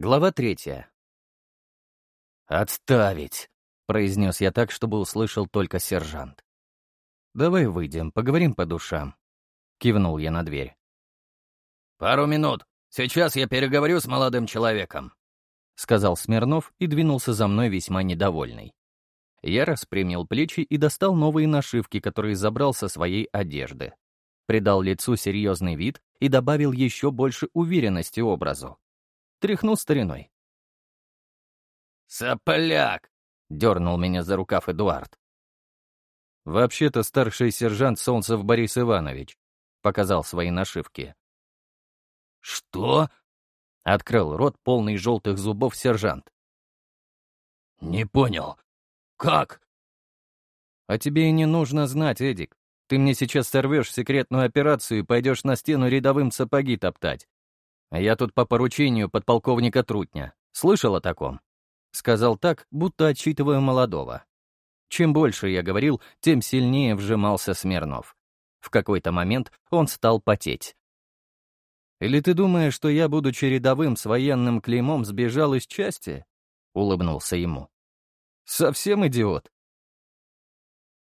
Глава третья. «Отставить!» — произнес я так, чтобы услышал только сержант. «Давай выйдем, поговорим по душам», — кивнул я на дверь. «Пару минут. Сейчас я переговорю с молодым человеком», — сказал Смирнов и двинулся за мной весьма недовольный. Я распрямил плечи и достал новые нашивки, которые забрал со своей одежды. Придал лицу серьезный вид и добавил еще больше уверенности образу. Тряхнул стариной. «Сопляк!» — дернул меня за рукав Эдуард. «Вообще-то старший сержант Солнцев Борис Иванович», — показал свои нашивки. «Что?» — открыл рот полный желтых зубов сержант. «Не понял. Как?» «А тебе и не нужно знать, Эдик. Ты мне сейчас сорвешь секретную операцию и пойдешь на стену рядовым сапоги топтать. А я тут по поручению подполковника Трутня. Слышал о таком? Сказал так, будто отчитываю молодого. Чем больше я говорил, тем сильнее вжимался Смирнов. В какой-то момент он стал потеть. «Или ты думаешь, что я, будучи рядовым с военным клеймом, сбежал из части?» — улыбнулся ему. «Совсем идиот».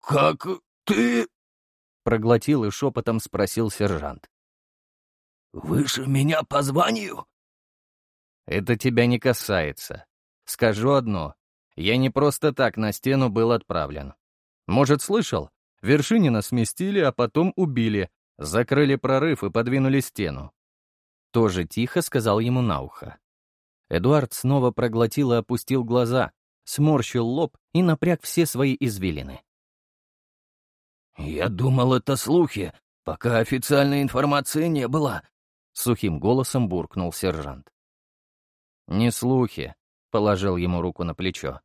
«Как ты...» — проглотил и шепотом спросил сержант. «Выше меня по званию?» «Это тебя не касается. Скажу одно. Я не просто так на стену был отправлен. Может, слышал? Вершинина сместили, а потом убили, закрыли прорыв и подвинули стену». Тоже тихо сказал ему на ухо. Эдуард снова проглотил и опустил глаза, сморщил лоб и напряг все свои извилины. «Я думал, это слухи, пока официальной информации не было», — сухим голосом буркнул сержант. «Не слухи», — положил ему руку на плечо.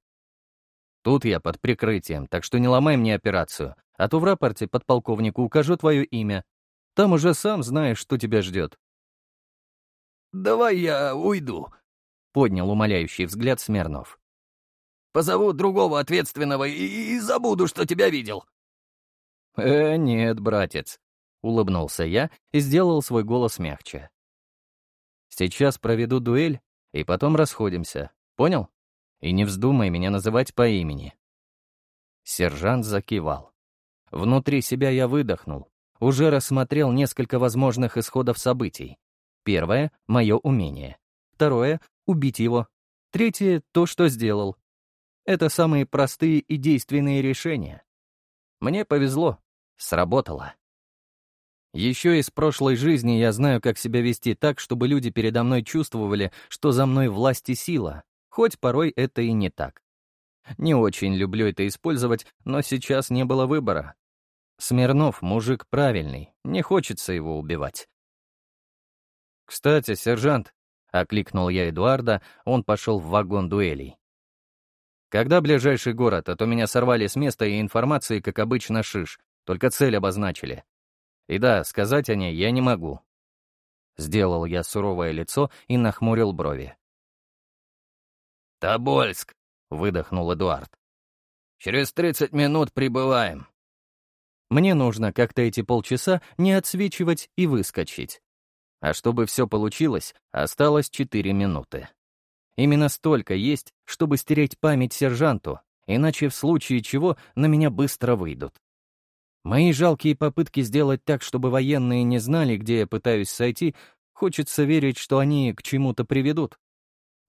«Тут я под прикрытием, так что не ломай мне операцию, а то в рапорте подполковнику укажу твое имя. Там уже сам знаешь, что тебя ждет». «Давай я уйду», — поднял умоляющий взгляд Смирнов. «Позову другого ответственного и, и забуду, что тебя видел». «Э, нет, братец», — улыбнулся я и сделал свой голос мягче. «Сейчас проведу дуэль, и потом расходимся. Понял? И не вздумай меня называть по имени». Сержант закивал. Внутри себя я выдохнул. Уже рассмотрел несколько возможных исходов событий. Первое — мое умение. Второе — убить его. Третье — то, что сделал. Это самые простые и действенные решения. Мне повезло. Сработало. Еще из прошлой жизни я знаю, как себя вести так, чтобы люди передо мной чувствовали, что за мной власть и сила, хоть порой это и не так. Не очень люблю это использовать, но сейчас не было выбора. Смирнов — мужик правильный, не хочется его убивать. «Кстати, сержант», — окликнул я Эдуарда, он пошел в вагон дуэлей. «Когда ближайший город, а то меня сорвали с места и информации, как обычно, шиш, только цель обозначили. И да, сказать о ней я не могу. Сделал я суровое лицо и нахмурил брови. «Тобольск», — выдохнул Эдуард. «Через тридцать минут прибываем». Мне нужно как-то эти полчаса не отсвечивать и выскочить. А чтобы все получилось, осталось четыре минуты. Именно столько есть, чтобы стереть память сержанту, иначе в случае чего на меня быстро выйдут. Мои жалкие попытки сделать так, чтобы военные не знали, где я пытаюсь сойти, хочется верить, что они к чему-то приведут.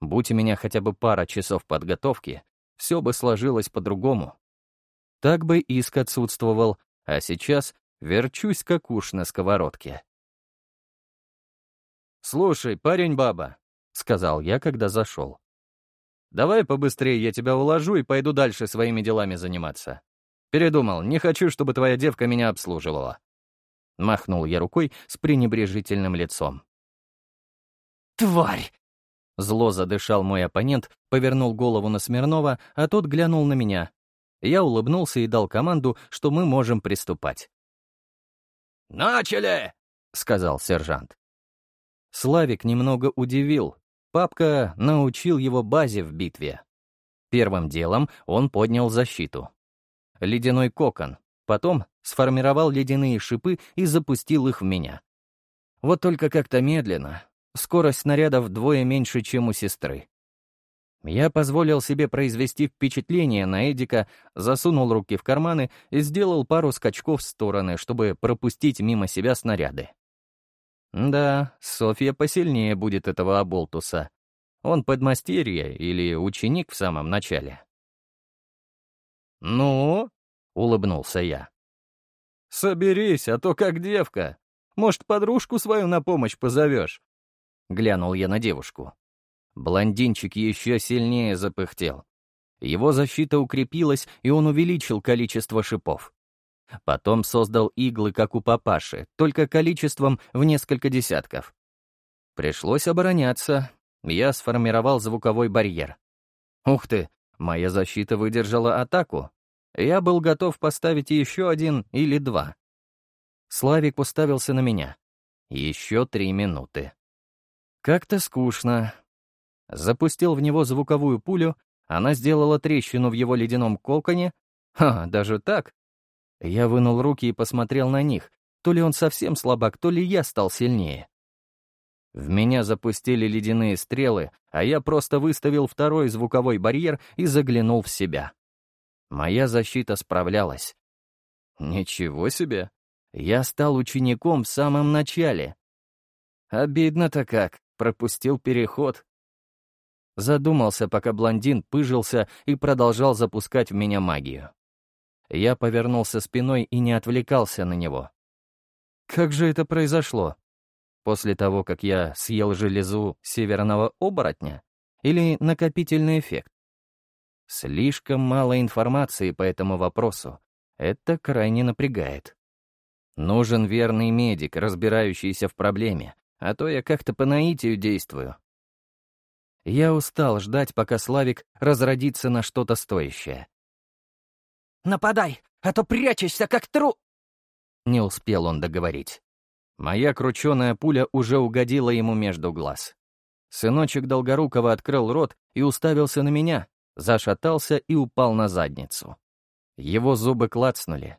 Будь у меня хотя бы пара часов подготовки, все бы сложилось по-другому. Так бы иск отсутствовал, а сейчас верчусь как уж на сковородке. «Слушай, парень-баба», — сказал я, когда зашел. «Давай побыстрее я тебя уложу и пойду дальше своими делами заниматься. Передумал, не хочу, чтобы твоя девка меня обслуживала. Махнул я рукой с пренебрежительным лицом. «Тварь!» Зло задышал мой оппонент, повернул голову на Смирнова, а тот глянул на меня. Я улыбнулся и дал команду, что мы можем приступать. «Начали!» — сказал сержант. Славик немного удивил. Папка научил его базе в битве. Первым делом он поднял защиту ледяной кокон, потом сформировал ледяные шипы и запустил их в меня. Вот только как-то медленно. Скорость снаряда вдвое меньше, чем у сестры. Я позволил себе произвести впечатление на Эдика, засунул руки в карманы и сделал пару скачков в стороны, чтобы пропустить мимо себя снаряды. Да, Софья посильнее будет этого оболтуса. Он подмастерье или ученик в самом начале. «Ну?» — улыбнулся я. «Соберись, а то как девка. Может, подружку свою на помощь позовешь?» Глянул я на девушку. Блондинчик еще сильнее запыхтел. Его защита укрепилась, и он увеличил количество шипов. Потом создал иглы, как у папаши, только количеством в несколько десятков. Пришлось обороняться. Я сформировал звуковой барьер. Ух ты, моя защита выдержала атаку. Я был готов поставить еще один или два. Славик уставился на меня. Еще три минуты. Как-то скучно, запустил в него звуковую пулю, она сделала трещину в его ледяном коконе. Ха, даже так? Я вынул руки и посмотрел на них. То ли он совсем слабак, то ли я стал сильнее. В меня запустили ледяные стрелы, а я просто выставил второй звуковой барьер и заглянул в себя. Моя защита справлялась. Ничего себе! Я стал учеником в самом начале. Обидно-то как, пропустил переход. Задумался, пока блондин пыжился и продолжал запускать в меня магию. Я повернулся спиной и не отвлекался на него. Как же это произошло? После того, как я съел железу северного оборотня? Или накопительный эффект? Слишком мало информации по этому вопросу. Это крайне напрягает. Нужен верный медик, разбирающийся в проблеме, а то я как-то по наитию действую. Я устал ждать, пока Славик разродится на что-то стоящее. «Нападай, а то прячешься, как тру...» Не успел он договорить. Моя крученая пуля уже угодила ему между глаз. Сыночек Долгорукова открыл рот и уставился на меня, зашатался и упал на задницу. Его зубы клацнули.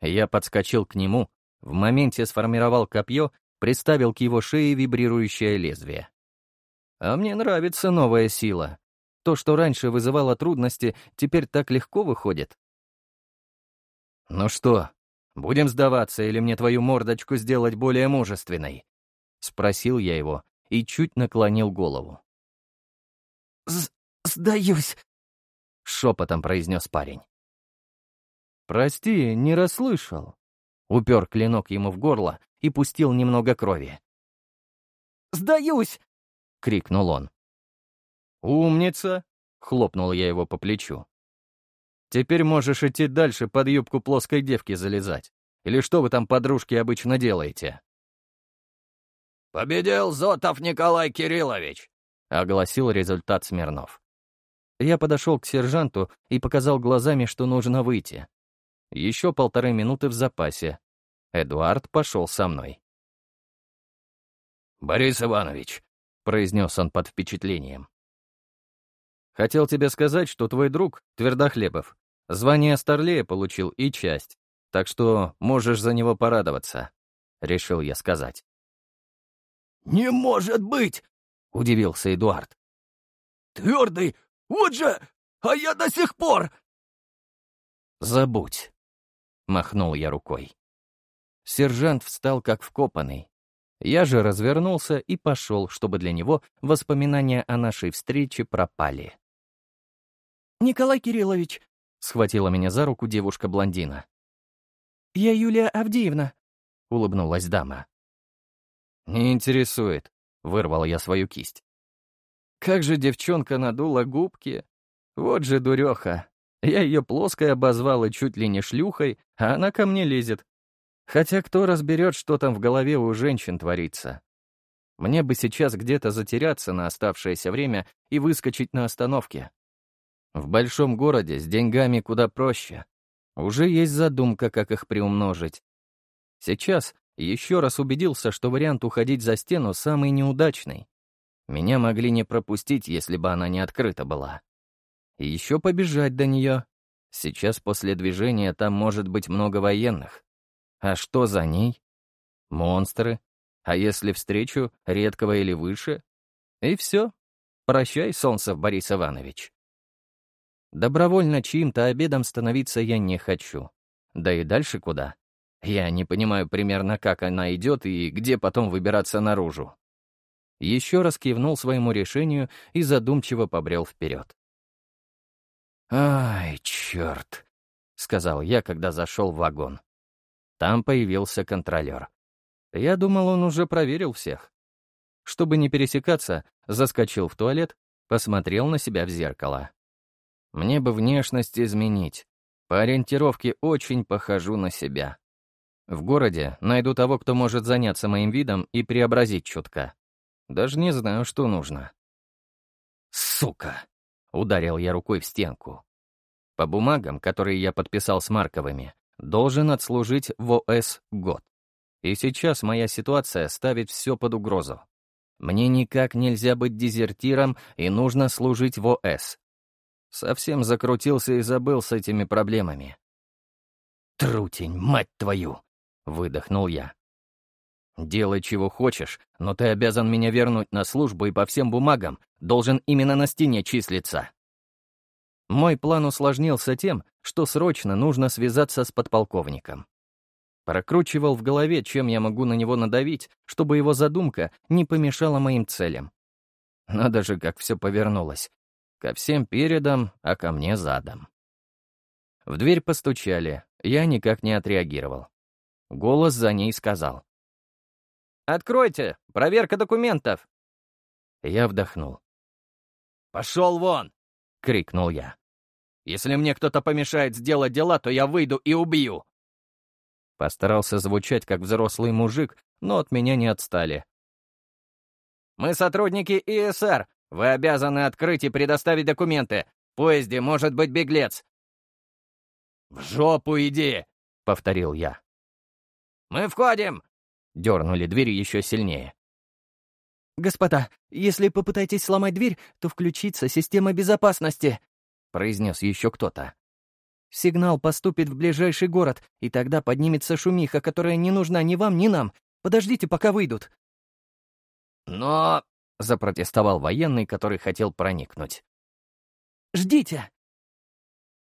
Я подскочил к нему, в моменте сформировал копье, приставил к его шее вибрирующее лезвие. А мне нравится новая сила. То, что раньше вызывало трудности, теперь так легко выходит. «Ну что, будем сдаваться или мне твою мордочку сделать более мужественной?» — спросил я его и чуть наклонил голову. «Сдаюсь», — шепотом произнес парень. «Прости, не расслышал». Упер клинок ему в горло и пустил немного крови. «Сдаюсь!» — крикнул он. «Умница!» — хлопнул я его по плечу. «Теперь можешь идти дальше под юбку плоской девки залезать. Или что вы там, подружки, обычно делаете?» «Победил Зотов Николай Кириллович!» — огласил результат Смирнов. Я подошел к сержанту и показал глазами, что нужно выйти. Еще полторы минуты в запасе. Эдуард пошел со мной. «Борис Иванович, — произнес он под впечатлением. «Хотел тебе сказать, что твой друг, Твердохлебов, звание Старлея получил и часть, так что можешь за него порадоваться», — решил я сказать. «Не может быть!» — удивился Эдуард. «Твердый! Вот же! А я до сих пор...» «Забудь!» — махнул я рукой. Сержант встал как вкопанный, я же развернулся и пошел, чтобы для него воспоминания о нашей встрече пропали. «Николай Кириллович», — схватила меня за руку девушка-блондина. «Я Юлия Авдеевна», — улыбнулась дама. «Не интересует», — вырвал я свою кисть. «Как же девчонка надула губки! Вот же дуреха! Я ее плоской обозвал и чуть ли не шлюхой, а она ко мне лезет, Хотя кто разберет, что там в голове у женщин творится? Мне бы сейчас где-то затеряться на оставшееся время и выскочить на остановке. В большом городе с деньгами куда проще. Уже есть задумка, как их приумножить. Сейчас еще раз убедился, что вариант уходить за стену самый неудачный. Меня могли не пропустить, если бы она не открыта была. И еще побежать до нее. Сейчас после движения там может быть много военных. А что за ней? Монстры? А если встречу редкого или выше? И все. Прощай, Солнцев Борис Иванович. Добровольно чьим-то обедом становиться я не хочу. Да и дальше куда? Я не понимаю примерно, как она идет и где потом выбираться наружу. Еще раз кивнул своему решению и задумчиво побрел вперед. «Ай, черт!» — сказал я, когда зашел в вагон. Там появился контролер. Я думал, он уже проверил всех. Чтобы не пересекаться, заскочил в туалет, посмотрел на себя в зеркало. Мне бы внешность изменить. По ориентировке очень похожу на себя. В городе найду того, кто может заняться моим видом и преобразить чутка. Даже не знаю, что нужно. «Сука!» — ударил я рукой в стенку. По бумагам, которые я подписал с Марковыми, должен отслужить в ОС год. И сейчас моя ситуация ставит все под угрозу. Мне никак нельзя быть дезертиром, и нужно служить в ОС. Совсем закрутился и забыл с этими проблемами. «Трутень, мать твою!» — выдохнул я. «Делай, чего хочешь, но ты обязан меня вернуть на службу и по всем бумагам должен именно на стене числиться». Мой план усложнился тем, что срочно нужно связаться с подполковником. Прокручивал в голове, чем я могу на него надавить, чтобы его задумка не помешала моим целям. Надо же, как все повернулось. Ко всем передом, а ко мне задом. В дверь постучали, я никак не отреагировал. Голос за ней сказал. «Откройте! Проверка документов!» Я вдохнул. «Пошел вон!» — крикнул я. «Если мне кто-то помешает сделать дела, то я выйду и убью!» Постарался звучать как взрослый мужик, но от меня не отстали. «Мы сотрудники ИСР. Вы обязаны открыть и предоставить документы. В поезде может быть беглец». «В жопу иди!» — повторил я. «Мы входим!» — дернули двери еще сильнее. «Господа, если попытаетесь сломать дверь, то включится система безопасности», — произнес еще кто-то. «Сигнал поступит в ближайший город, и тогда поднимется шумиха, которая не нужна ни вам, ни нам. Подождите, пока выйдут». «Но...» — запротестовал военный, который хотел проникнуть. «Ждите!»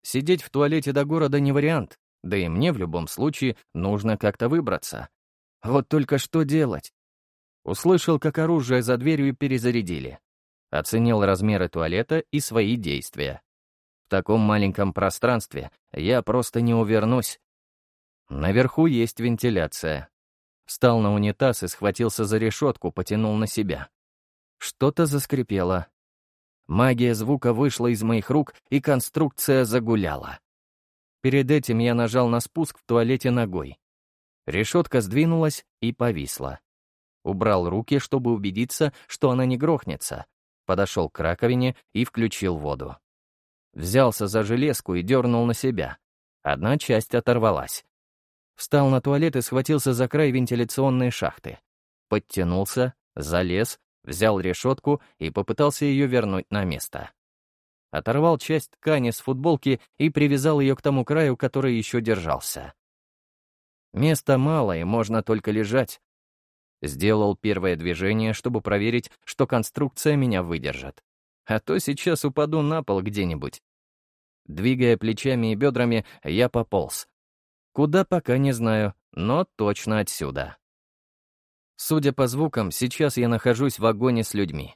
Сидеть в туалете до города не вариант, да и мне в любом случае нужно как-то выбраться. Вот только что делать? Услышал, как оружие за дверью перезарядили. Оценил размеры туалета и свои действия. В таком маленьком пространстве я просто не увернусь. Наверху есть вентиляция. Встал на унитаз и схватился за решетку, потянул на себя. Что-то заскрипело. Магия звука вышла из моих рук, и конструкция загуляла. Перед этим я нажал на спуск в туалете ногой. Решетка сдвинулась и повисла. Убрал руки, чтобы убедиться, что она не грохнется. Подошел к раковине и включил воду. Взялся за железку и дернул на себя. Одна часть оторвалась. Встал на туалет и схватился за край вентиляционной шахты. Подтянулся, залез, взял решетку и попытался ее вернуть на место. Оторвал часть ткани с футболки и привязал ее к тому краю, который еще держался. Места мало, и можно только лежать, Сделал первое движение, чтобы проверить, что конструкция меня выдержит. А то сейчас упаду на пол где-нибудь. Двигая плечами и бедрами, я пополз. Куда пока не знаю, но точно отсюда. Судя по звукам, сейчас я нахожусь в вагоне с людьми.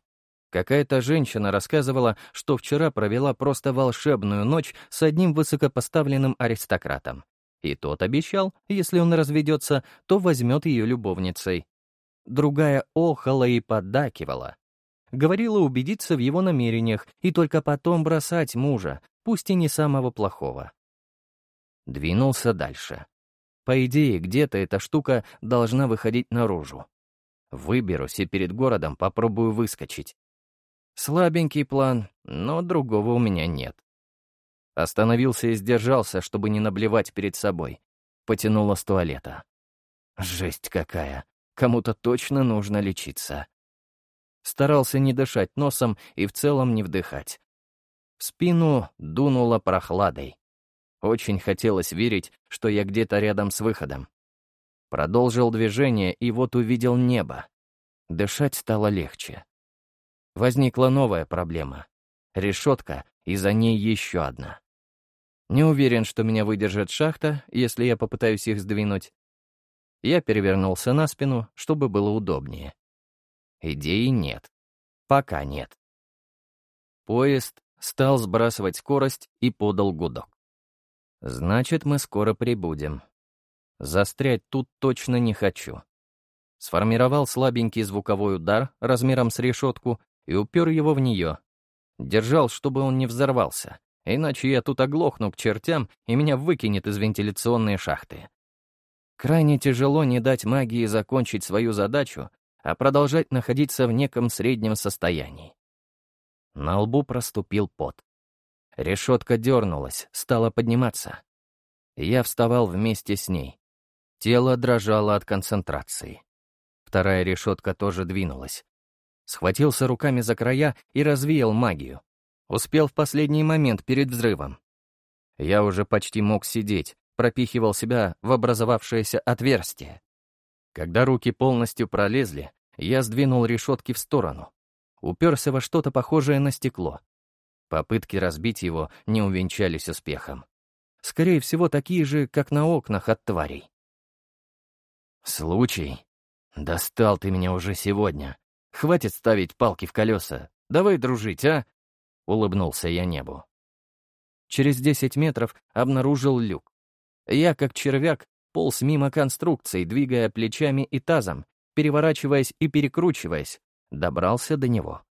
Какая-то женщина рассказывала, что вчера провела просто волшебную ночь с одним высокопоставленным аристократом. И тот обещал, если он разведется, то возьмет ее любовницей другая охала и поддакивала. Говорила убедиться в его намерениях и только потом бросать мужа, пусть и не самого плохого. Двинулся дальше. По идее, где-то эта штука должна выходить наружу. Выберусь и перед городом попробую выскочить. Слабенький план, но другого у меня нет. Остановился и сдержался, чтобы не наблевать перед собой. Потянуло с туалета. Жесть какая. Кому-то точно нужно лечиться. Старался не дышать носом и в целом не вдыхать. В спину дунуло прохладой. Очень хотелось верить, что я где-то рядом с выходом. Продолжил движение и вот увидел небо. Дышать стало легче. Возникла новая проблема. Решетка, и за ней еще одна. Не уверен, что меня выдержит шахта, если я попытаюсь их сдвинуть. Я перевернулся на спину, чтобы было удобнее. Идеи нет. Пока нет. Поезд стал сбрасывать скорость и подал гудок. Значит, мы скоро прибудем. Застрять тут точно не хочу. Сформировал слабенький звуковой удар размером с решетку и упер его в нее. Держал, чтобы он не взорвался, иначе я тут оглохну к чертям и меня выкинет из вентиляционной шахты. Крайне тяжело не дать магии закончить свою задачу, а продолжать находиться в неком среднем состоянии. На лбу проступил пот. Решетка дернулась, стала подниматься. Я вставал вместе с ней. Тело дрожало от концентрации. Вторая решетка тоже двинулась. Схватился руками за края и развеял магию. Успел в последний момент перед взрывом. Я уже почти мог сидеть, пропихивал себя в образовавшееся отверстие. Когда руки полностью пролезли, я сдвинул решетки в сторону. Уперся во что-то похожее на стекло. Попытки разбить его не увенчались успехом. Скорее всего, такие же, как на окнах от тварей. «Случай? Достал ты меня уже сегодня. Хватит ставить палки в колеса. Давай дружить, а?» — улыбнулся я небу. Через десять метров обнаружил люк. Я, как червяк, полз мимо конструкции, двигая плечами и тазом, переворачиваясь и перекручиваясь, добрался до него.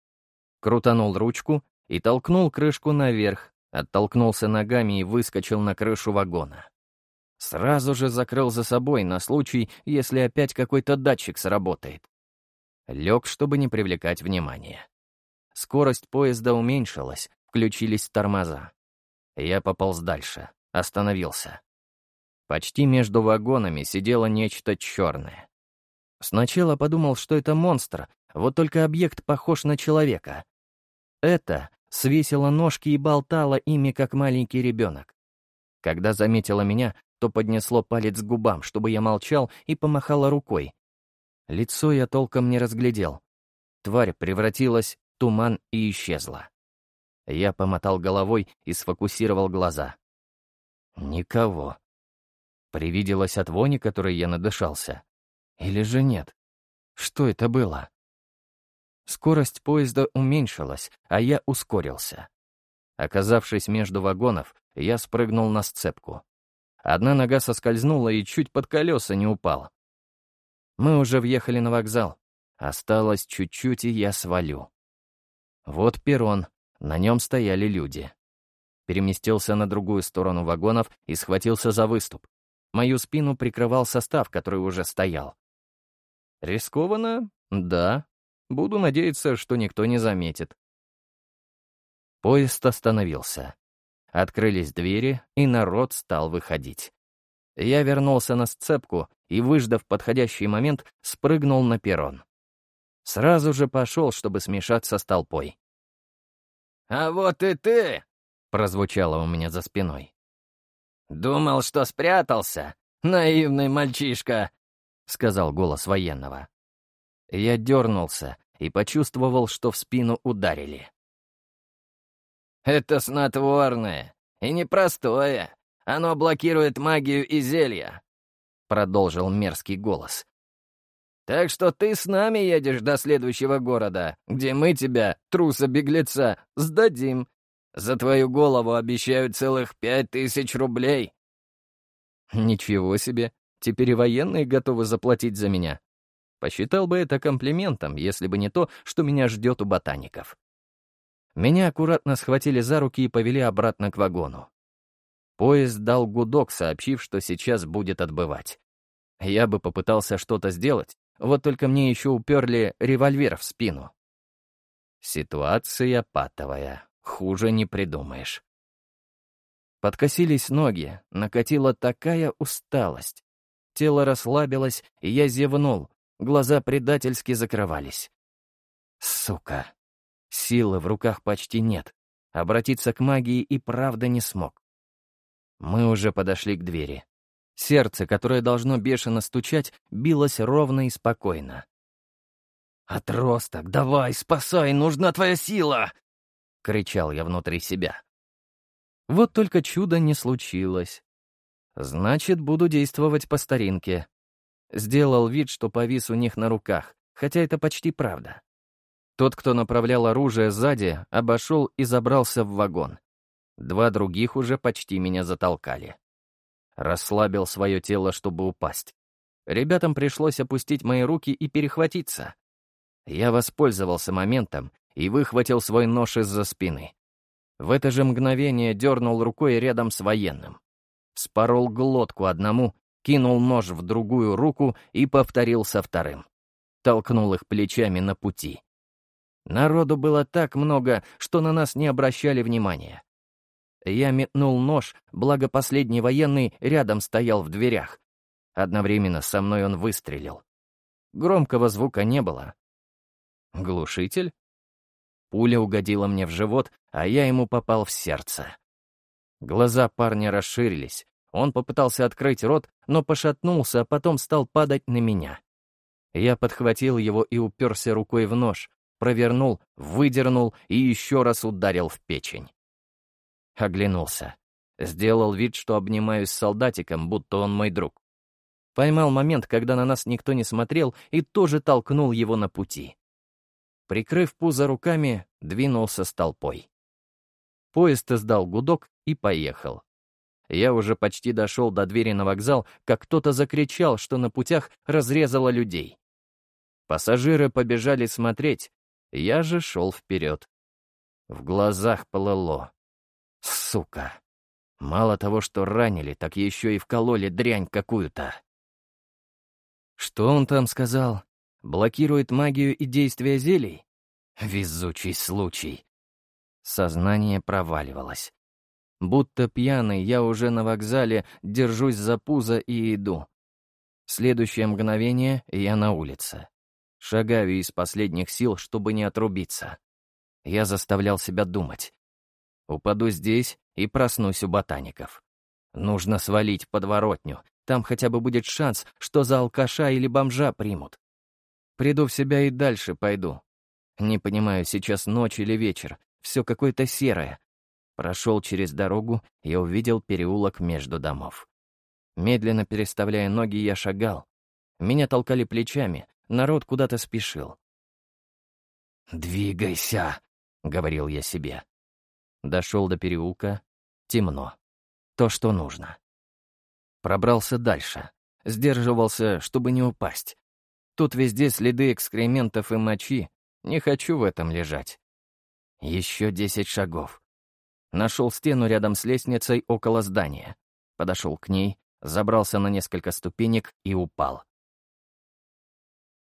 Крутанул ручку и толкнул крышку наверх, оттолкнулся ногами и выскочил на крышу вагона. Сразу же закрыл за собой на случай, если опять какой-то датчик сработает. Лег, чтобы не привлекать внимания. Скорость поезда уменьшилась, включились тормоза. Я пополз дальше, остановился. Почти между вагонами сидело нечто черное. Сначала подумал, что это монстр, вот только объект похож на человека. Это свесила ножки и болтала ими, как маленький ребенок. Когда заметила меня, то поднесло палец к губам, чтобы я молчал, и помахала рукой. Лицо я толком не разглядел. Тварь превратилась в туман и исчезла. Я помотал головой и сфокусировал глаза. Никого. Привиделось от вони, которой я надышался. Или же нет? Что это было? Скорость поезда уменьшилась, а я ускорился. Оказавшись между вагонов, я спрыгнул на сцепку. Одна нога соскользнула и чуть под колеса не упал. Мы уже въехали на вокзал. Осталось чуть-чуть, и я свалю. Вот перрон, на нем стояли люди. Переместился на другую сторону вагонов и схватился за выступ. Мою спину прикрывал состав, который уже стоял. Рискованно? Да. Буду надеяться, что никто не заметит. Поезд остановился. Открылись двери, и народ стал выходить. Я вернулся на сцепку и, выждав подходящий момент, спрыгнул на перрон. Сразу же пошел, чтобы смешаться с толпой. «А вот и ты!» — прозвучало у меня за спиной. «Думал, что спрятался, наивный мальчишка!» — сказал голос военного. Я дернулся и почувствовал, что в спину ударили. «Это снотворное, и непростое. Оно блокирует магию и зелья», — продолжил мерзкий голос. «Так что ты с нами едешь до следующего города, где мы тебя, труса-беглеца, сдадим. За твою голову обещают целых пять тысяч рублей». «Ничего себе, теперь и военные готовы заплатить за меня. Посчитал бы это комплиментом, если бы не то, что меня ждет у ботаников». Меня аккуратно схватили за руки и повели обратно к вагону. Поезд дал гудок, сообщив, что сейчас будет отбывать. Я бы попытался что-то сделать, вот только мне еще уперли револьвер в спину. Ситуация патовая, хуже не придумаешь. Подкосились ноги, накатила такая усталость. Тело расслабилось, и я зевнул, глаза предательски закрывались. Сука. Силы в руках почти нет. Обратиться к магии и правда не смог. Мы уже подошли к двери. Сердце, которое должно бешено стучать, билось ровно и спокойно. «Отросток, давай, спасай, нужна твоя сила!» — кричал я внутри себя. Вот только чудо не случилось. Значит, буду действовать по старинке. Сделал вид, что повис у них на руках, хотя это почти правда. Тот, кто направлял оружие сзади, обошел и забрался в вагон. Два других уже почти меня затолкали. Расслабил свое тело, чтобы упасть. Ребятам пришлось опустить мои руки и перехватиться. Я воспользовался моментом и выхватил свой нож из-за спины. В это же мгновение дернул рукой рядом с военным. Спорол глотку одному, кинул нож в другую руку и повторил со вторым. Толкнул их плечами на пути. Народу было так много, что на нас не обращали внимания. Я метнул нож, благо последний военный рядом стоял в дверях. Одновременно со мной он выстрелил. Громкого звука не было. Глушитель? Пуля угодила мне в живот, а я ему попал в сердце. Глаза парня расширились. Он попытался открыть рот, но пошатнулся, а потом стал падать на меня. Я подхватил его и уперся рукой в нож, провернул, выдернул и еще раз ударил в печень. Оглянулся. Сделал вид, что обнимаюсь с солдатиком, будто он мой друг. Поймал момент, когда на нас никто не смотрел, и тоже толкнул его на пути. Прикрыв пузо руками, двинулся с толпой. Поезд издал гудок и поехал. Я уже почти дошел до двери на вокзал, как кто-то закричал, что на путях разрезало людей. Пассажиры побежали смотреть, я же шел вперед. В глазах полыло. Сука. Мало того, что ранили, так еще и вкололи дрянь какую-то. Что он там сказал? Блокирует магию и действия зелий? Везучий случай. Сознание проваливалось. Будто пьяный, я уже на вокзале, держусь за пузо и иду. следующее мгновение я на улице. Шагаю из последних сил, чтобы не отрубиться. Я заставлял себя думать. Упаду здесь и проснусь у ботаников. Нужно свалить подворотню. Там хотя бы будет шанс, что за алкаша или бомжа примут. Приду в себя и дальше пойду. Не понимаю, сейчас ночь или вечер. Все какое-то серое. Прошел через дорогу и увидел переулок между домов. Медленно переставляя ноги, я шагал. Меня толкали плечами, народ куда-то спешил. «Двигайся», — говорил я себе. Дошел до переулка. Темно. То, что нужно. Пробрался дальше. Сдерживался, чтобы не упасть. Тут везде следы экскрементов и мочи. Не хочу в этом лежать. Еще десять шагов. Нашел стену рядом с лестницей около здания. Подошел к ней, забрался на несколько ступенек и упал.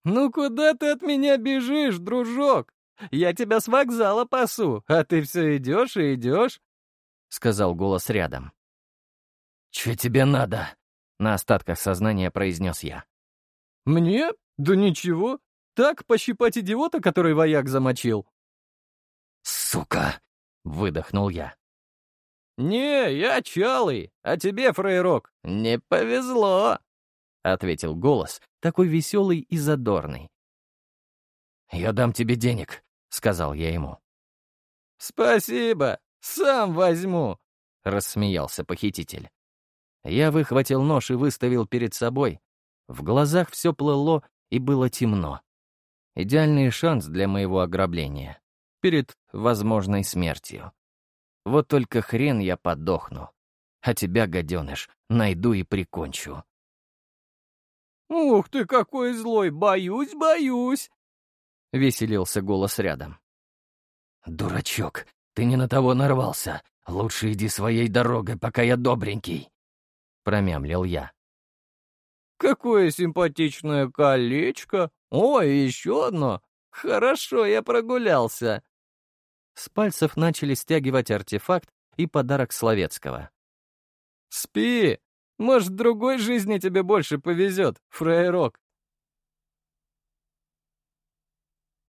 «Ну куда ты от меня бежишь, дружок? Я тебя с вокзала пасу, а ты все идешь и идешь», — сказал голос рядом. «Че тебе надо?» — на остатках сознания произнес я. «Мне? Да ничего. Так пощипать идиота, который вояк замочил». «Сука!» — выдохнул я. «Не, я чалый, а тебе, фрейрок, не повезло», — ответил голос, такой веселый и задорный. «Я дам тебе денег», — сказал я ему. «Спасибо, сам возьму», — рассмеялся похититель. Я выхватил нож и выставил перед собой. В глазах все плыло и было темно. Идеальный шанс для моего ограбления. Перед возможной смертью. Вот только хрен я подохну. А тебя, гаденыш, найду и прикончу. «Ух ты, какой злой! Боюсь, боюсь!» — веселился голос рядом. «Дурачок, ты не на того нарвался. Лучше иди своей дорогой, пока я добренький», — промямлил я. «Какое симпатичное колечко! Ой, еще одно! Хорошо, я прогулялся!» С пальцев начали стягивать артефакт и подарок Словецкого. «Спи! Может, в другой жизни тебе больше повезет, фраерок!»